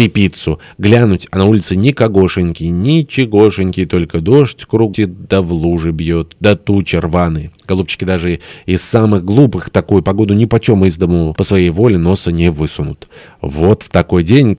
трепицу, глянуть, а на улице никогошеньки, ничегошеньки, только дождь крутит да в лужи бьет, да тучи рваны. Голубчики даже из самых глупых такую погоду нипочем из дому по своей воле носа не высунут. Вот в такой день...